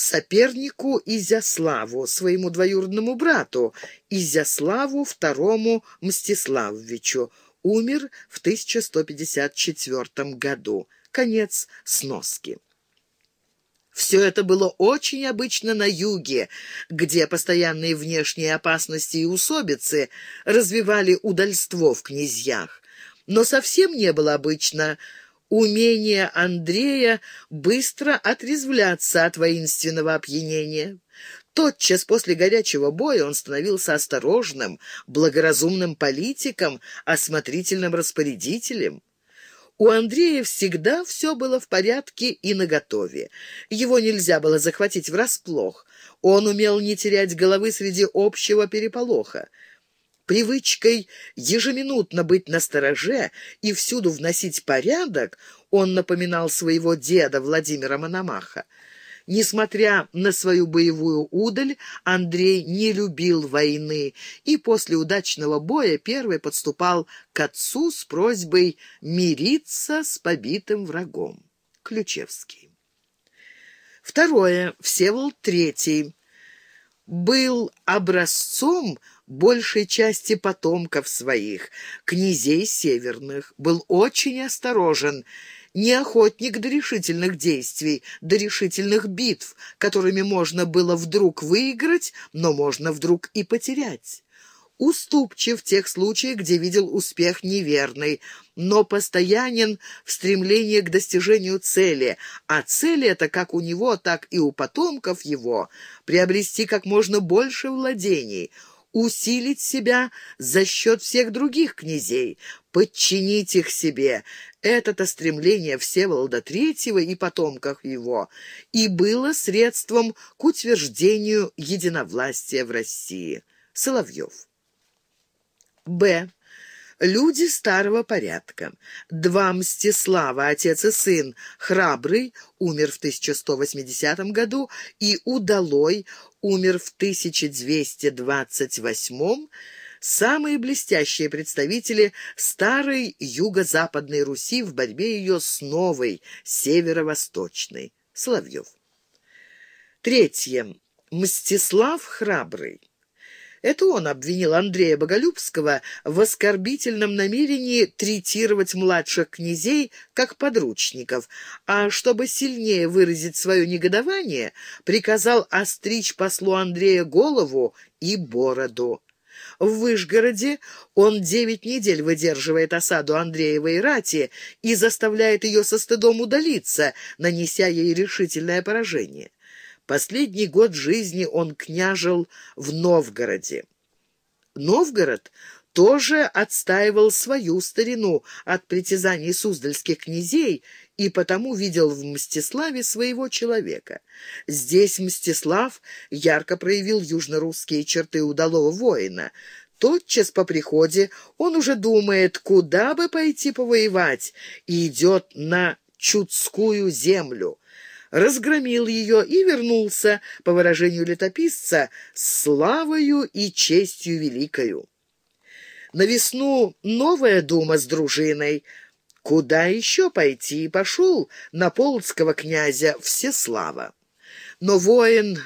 сопернику Изяславу, своему двоюродному брату, Изяславу II Мстиславовичу, умер в 1154 году. Конец сноски. Все это было очень обычно на юге, где постоянные внешние опасности и усобицы развивали удальство в князьях. Но совсем не было обычно умение Андрея быстро отрезвляться от воинственного опьянения. Тотчас после горячего боя он становился осторожным, благоразумным политиком, осмотрительным распорядителем. У Андрея всегда все было в порядке и наготове. Его нельзя было захватить врасплох. Он умел не терять головы среди общего переполоха. Привычкой ежеминутно быть настороже и всюду вносить порядок он напоминал своего деда Владимира Мономаха. Несмотря на свою боевую удаль, Андрей не любил войны и после удачного боя первый подступал к отцу с просьбой мириться с побитым врагом. Ключевский. Второе. Всеволод Третий. Был образцом большей части потомков своих, князей северных, был очень осторожен не охотник до решительных действий, до решительных битв, которыми можно было вдруг выиграть, но можно вдруг и потерять. Уступчив в тех случаях, где видел успех неверный, но постоянен в стремлении к достижению цели, а цель это как у него, так и у потомков его, приобрести как можно больше владений – усилить себя за счет всех других князей, подчинить их себе. Это-то стремление Всеволода Третьего и потомков его и было средством к утверждению единовластия в России. Соловьев. Б. Люди старого порядка. Два Мстислава, отец и сын, храбрый, умер в 1180 году, и Удалой умер в 1228 самые блестящие представители старой юго-западной Руси в борьбе ее с новой, северо-восточной. Соловьев. Третье. Мстислав Храбрый. Это он обвинил Андрея Боголюбского в оскорбительном намерении третировать младших князей как подручников, а чтобы сильнее выразить свое негодование, приказал остричь послу Андрея голову и бороду. В Вышгороде он девять недель выдерживает осаду Андреевой рати и заставляет ее со стыдом удалиться, нанеся ей решительное поражение. Последний год жизни он княжил в Новгороде. Новгород тоже отстаивал свою старину от притязаний суздальских князей и потому видел в Мстиславе своего человека. Здесь Мстислав ярко проявил южно-русские черты удалого воина. Тотчас по приходе он уже думает, куда бы пойти повоевать, и идет на Чудскую землю разгромил ее и вернулся, по выражению летописца, славою и честью великою. На весну новая дума с дружиной. Куда еще пойти? Пошел на полоцкого князя Всеслава. Но воин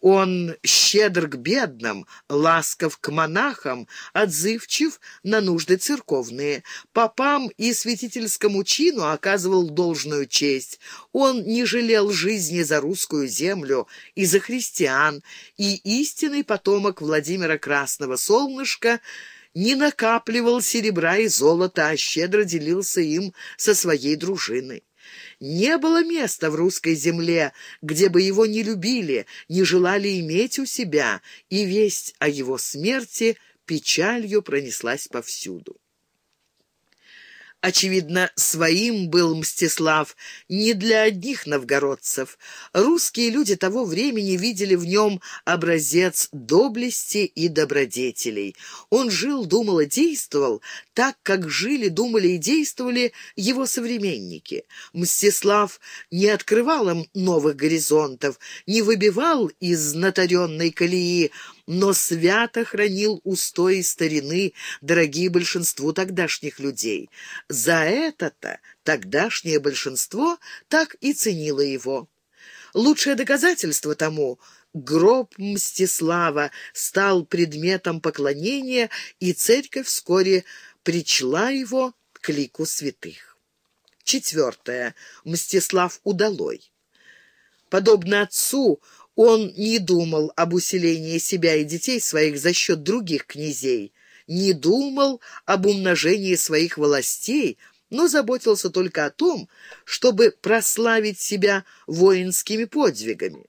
он щедр к бедным, ласков к монахам, отзывчив на нужды церковные. Попам и святительскому чину оказывал должную честь. Он не жалел жизни за русскую землю и за христиан, и истинный потомок Владимира Красного Солнышка не накапливал серебра и золота, а щедро делился им со своей дружиной. Не было места в русской земле, где бы его не любили, не желали иметь у себя, и весть о его смерти печалью пронеслась повсюду. Очевидно, своим был Мстислав не для одних новгородцев. Русские люди того времени видели в нем образец доблести и добродетелей. Он жил, думал и действовал так, как жили, думали и действовали его современники. Мстислав не открывал им новых горизонтов, не выбивал из натаренной колеи, но свято хранил устои старины, дорогие большинству тогдашних людей. За это-то тогдашнее большинство так и ценило его. Лучшее доказательство тому — гроб Мстислава стал предметом поклонения, и церковь вскоре причла его к лику святых. Четвертое. Мстислав Удалой. Подобно отцу, он не думал об усилении себя и детей своих за счет других князей, не думал об умножении своих властей, но заботился только о том, чтобы прославить себя воинскими подвигами.